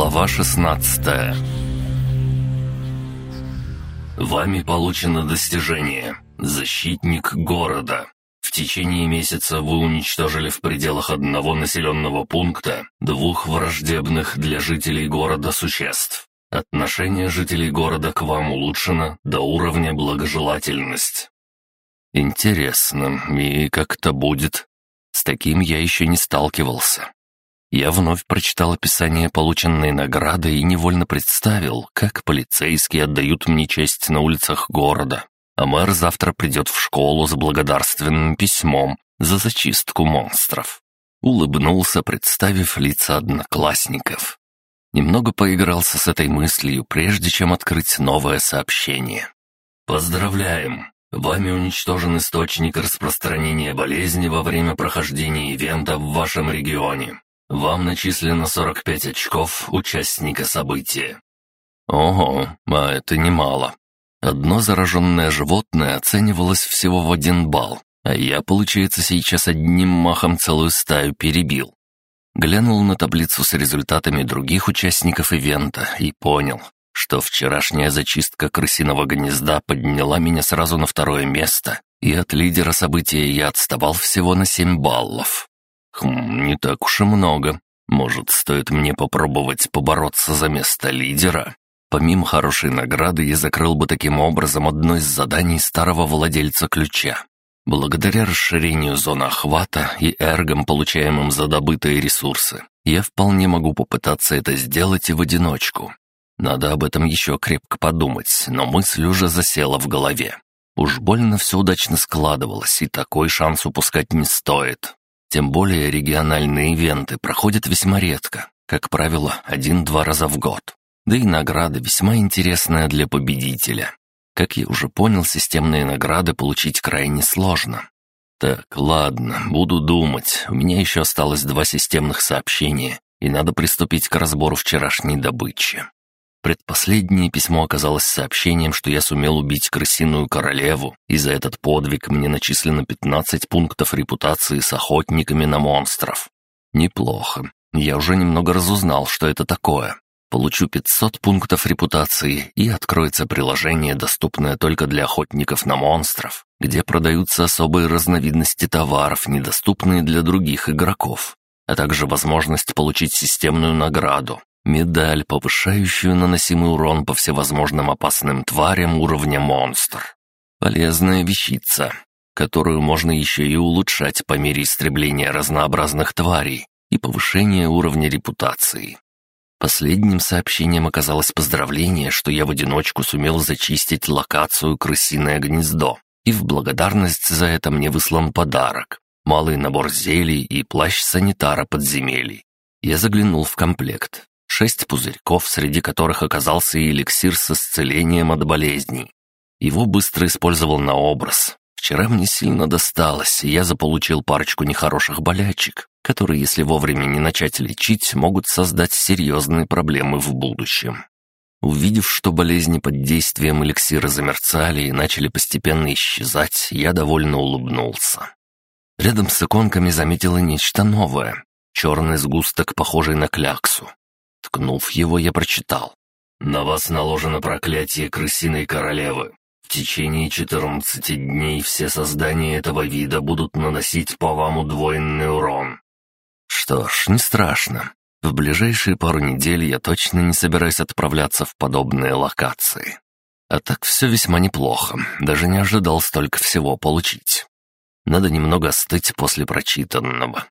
Глава 16 Вами получено достижение «Защитник города». В течение месяца вы уничтожили в пределах одного населенного пункта двух враждебных для жителей города существ. Отношение жителей города к вам улучшено до уровня благожелательность. Интересно, и как это будет? С таким я еще не сталкивался. Я вновь прочитал описание полученной награды и невольно представил, как полицейские отдают мне честь на улицах города, а мэр завтра придет в школу с благодарственным письмом за зачистку монстров. Улыбнулся, представив лица одноклассников. Немного поигрался с этой мыслью, прежде чем открыть новое сообщение. «Поздравляем! Вами уничтожен источник распространения болезни во время прохождения ивента в вашем регионе. Вам начислено 45 очков участника события». «Ого, а это немало. Одно зараженное животное оценивалось всего в один балл, а я, получается, сейчас одним махом целую стаю перебил. Глянул на таблицу с результатами других участников ивента и понял, что вчерашняя зачистка крысиного гнезда подняла меня сразу на второе место, и от лидера события я отставал всего на 7 баллов. Хм, не так уж и много. Может, стоит мне попробовать побороться за место лидера? Помимо хорошей награды, я закрыл бы таким образом одно из заданий старого владельца ключа. Благодаря расширению зоны охвата и эргам, получаемым за добытые ресурсы, я вполне могу попытаться это сделать и в одиночку. Надо об этом еще крепко подумать, но мысль уже засела в голове. Уж больно все удачно складывалось, и такой шанс упускать не стоит. Тем более региональные ивенты проходят весьма редко, как правило, один-два раза в год. Да и награда весьма интересная для победителя. Как я уже понял, системные награды получить крайне сложно. Так, ладно, буду думать. У меня еще осталось два системных сообщения, и надо приступить к разбору вчерашней добычи. Предпоследнее письмо оказалось сообщением, что я сумел убить крысиную королеву, и за этот подвиг мне начислено 15 пунктов репутации с охотниками на монстров. Неплохо. Я уже немного разузнал, что это такое. Получу 500 пунктов репутации, и откроется приложение, доступное только для охотников на монстров, где продаются особые разновидности товаров, недоступные для других игроков, а также возможность получить системную награду, Медаль, повышающую наносимый урон по всевозможным опасным тварям уровня монстр. Полезная вещица, которую можно еще и улучшать по мере истребления разнообразных тварей и повышения уровня репутации. Последним сообщением оказалось поздравление, что я в одиночку сумел зачистить локацию «Крысиное гнездо», и в благодарность за это мне выслан подарок — малый набор зелий и плащ санитара подземелий. Я заглянул в комплект шесть пузырьков, среди которых оказался и эликсир с исцелением от болезней. Его быстро использовал на образ. Вчера мне сильно досталось, и я заполучил парочку нехороших болячек, которые, если вовремя не начать лечить, могут создать серьезные проблемы в будущем. Увидев, что болезни под действием эликсира замерцали и начали постепенно исчезать, я довольно улыбнулся. Рядом с иконками заметила нечто новое. Черный сгусток, похожий на кляксу. Ткнув его, я прочитал. «На вас наложено проклятие крысиной королевы. В течение 14 дней все создания этого вида будут наносить по вам удвоенный урон». Что ж, не страшно. В ближайшие пару недель я точно не собираюсь отправляться в подобные локации. А так все весьма неплохо, даже не ожидал столько всего получить. Надо немного остыть после прочитанного.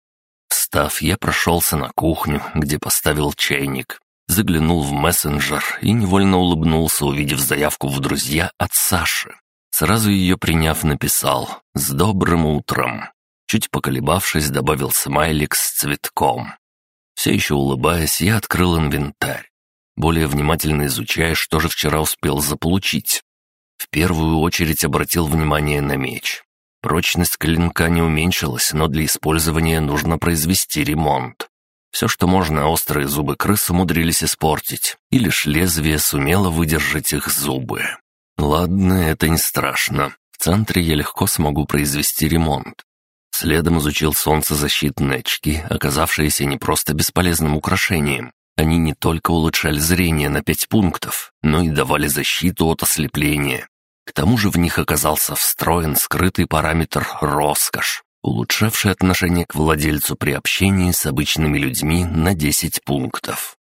Встав, я прошелся на кухню, где поставил чайник, заглянул в мессенджер и невольно улыбнулся, увидев заявку в друзья от Саши. Сразу ее приняв, написал «С добрым утром». Чуть поколебавшись, добавил смайлик с цветком. Все еще улыбаясь, я открыл инвентарь, более внимательно изучая, что же вчера успел заполучить. В первую очередь обратил внимание на меч. Прочность клинка не уменьшилась, но для использования нужно произвести ремонт. Все, что можно, острые зубы крыс умудрились испортить, и лишь лезвие сумело выдержать их зубы. Ладно, это не страшно. В центре я легко смогу произвести ремонт. Следом изучил солнцезащитные очки, оказавшиеся не просто бесполезным украшением, Они не только улучшали зрение на пять пунктов, но и давали защиту от ослепления. К тому же в них оказался встроен скрытый параметр «роскошь», улучшавший отношение к владельцу при общении с обычными людьми на 10 пунктов.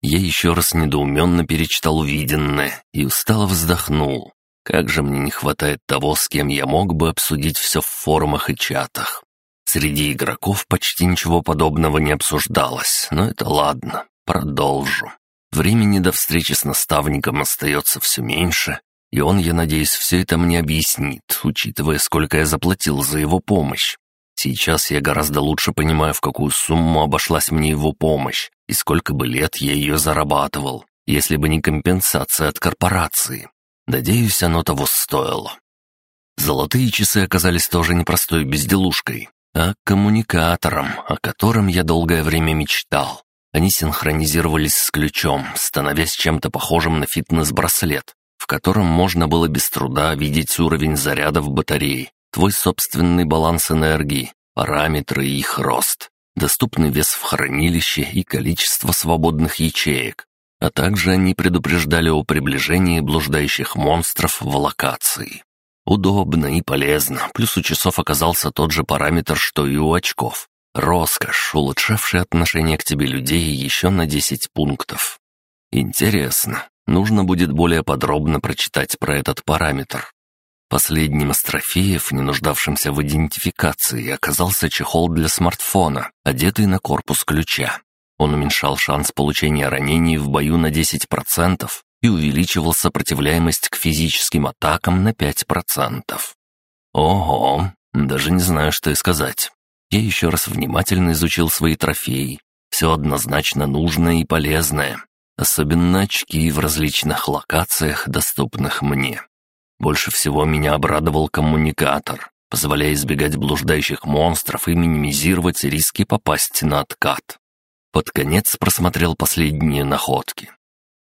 Я еще раз недоуменно перечитал увиденное и устало вздохнул. Как же мне не хватает того, с кем я мог бы обсудить все в форумах и чатах. Среди игроков почти ничего подобного не обсуждалось, но это ладно, продолжу. Времени до встречи с наставником остается все меньше, и он, я надеюсь, все это мне объяснит, учитывая, сколько я заплатил за его помощь. Сейчас я гораздо лучше понимаю, в какую сумму обошлась мне его помощь, и сколько бы лет я ее зарабатывал, если бы не компенсация от корпорации. Надеюсь, оно того стоило. Золотые часы оказались тоже непростой безделушкой, а коммуникатором, о котором я долгое время мечтал. Они синхронизировались с ключом, становясь чем-то похожим на фитнес-браслет, в котором можно было без труда видеть уровень заряда в батарее, твой собственный баланс энергии, параметры и их рост, доступный вес в хранилище и количество свободных ячеек, а также они предупреждали о приближении блуждающих монстров в локации. Удобно и полезно, плюс у часов оказался тот же параметр, что и у очков. Роскошь, улучшавшая отношение к тебе людей еще на 10 пунктов. Интересно, нужно будет более подробно прочитать про этот параметр. Последним из трофеев, не нуждавшимся в идентификации, оказался чехол для смартфона, одетый на корпус ключа. Он уменьшал шанс получения ранений в бою на 10% и увеличивал сопротивляемость к физическим атакам на 5%. Ого, даже не знаю, что и сказать. Я еще раз внимательно изучил свои трофеи. Все однозначно нужное и полезное. Особенно очки в различных локациях, доступных мне. Больше всего меня обрадовал коммуникатор, позволяя избегать блуждающих монстров и минимизировать риски попасть на откат. Под конец просмотрел последние находки.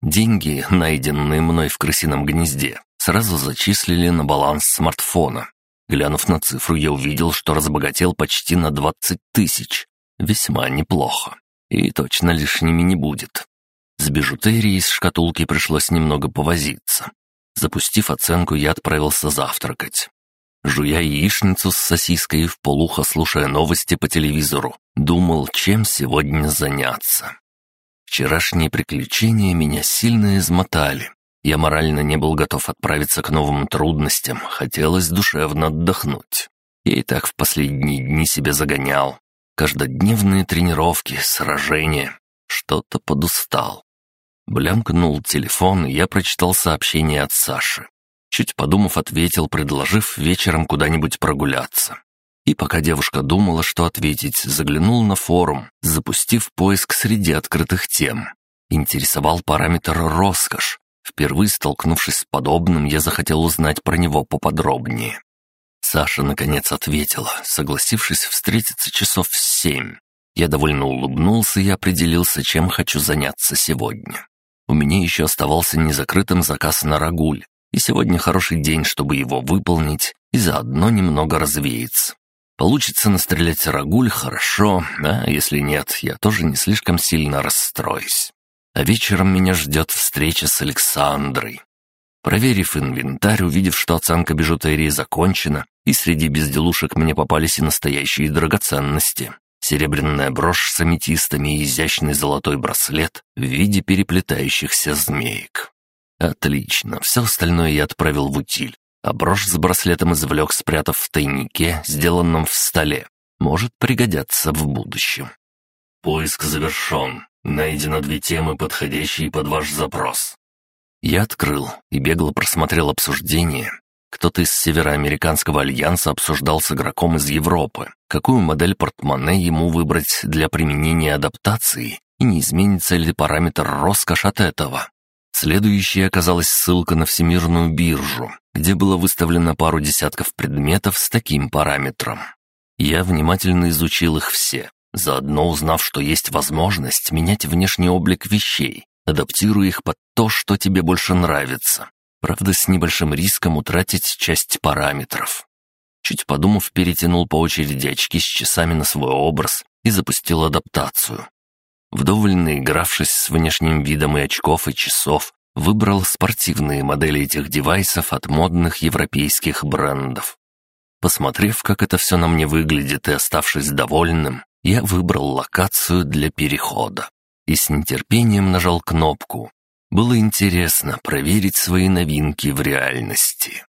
Деньги, найденные мной в крысином гнезде, сразу зачислили на баланс смартфона. Глянув на цифру, я увидел, что разбогател почти на 20 тысяч. Весьма неплохо. И точно лишними не будет. С бижутерией из шкатулки пришлось немного повозиться. Запустив оценку, я отправился завтракать. Жуя яичницу с сосиской и в полухо слушая новости по телевизору, думал, чем сегодня заняться. Вчерашние приключения меня сильно измотали. Я морально не был готов отправиться к новым трудностям, хотелось душевно отдохнуть. Я и так в последние дни себя загонял. Каждодневные тренировки, сражения. Что-то подустал. Блямкнул телефон, и я прочитал сообщение от Саши. Чуть подумав, ответил, предложив вечером куда-нибудь прогуляться. И пока девушка думала, что ответить, заглянул на форум, запустив поиск среди открытых тем. Интересовал параметр «роскошь». Впервые столкнувшись с подобным, я захотел узнать про него поподробнее. Саша, наконец, ответила, согласившись встретиться часов в семь. Я довольно улыбнулся и определился, чем хочу заняться сегодня. У меня еще оставался незакрытым заказ на рагуль, и сегодня хороший день, чтобы его выполнить и заодно немного развеяться. Получится настрелять рагуль хорошо, а если нет, я тоже не слишком сильно расстроюсь. А вечером меня ждет встреча с Александрой. Проверив инвентарь, увидев, что оценка бижутерии закончена, и среди безделушек мне попались и настоящие драгоценности, серебряная брошь с аметистами и изящный золотой браслет в виде переплетающихся змеек. Отлично, все остальное я отправил в утиль, а брошь с браслетом извлек, спрятав в тайнике, сделанном в столе. Может пригодятся в будущем. Поиск завершен. Найдено две темы, подходящие под ваш запрос. Я открыл и бегло просмотрел обсуждение, кто-то из Североамериканского альянса обсуждал с игроком из Европы, какую модель портмоне ему выбрать для применения адаптации и не изменится ли параметр роскошь от этого. Следующей оказалась ссылка на всемирную биржу, где было выставлено пару десятков предметов с таким параметром. Я внимательно изучил их все, заодно узнав, что есть возможность менять внешний облик вещей, адаптируя их под то, что тебе больше нравится. Правда, с небольшим риском утратить часть параметров. Чуть подумав, перетянул по очереди очки с часами на свой образ и запустил адаптацию. Вдоволь наигравшись с внешним видом и очков, и часов, выбрал спортивные модели этих девайсов от модных европейских брендов. Посмотрев, как это все на мне выглядит и оставшись довольным, я выбрал локацию для перехода и с нетерпением нажал кнопку. Было интересно проверить свои новинки в реальности.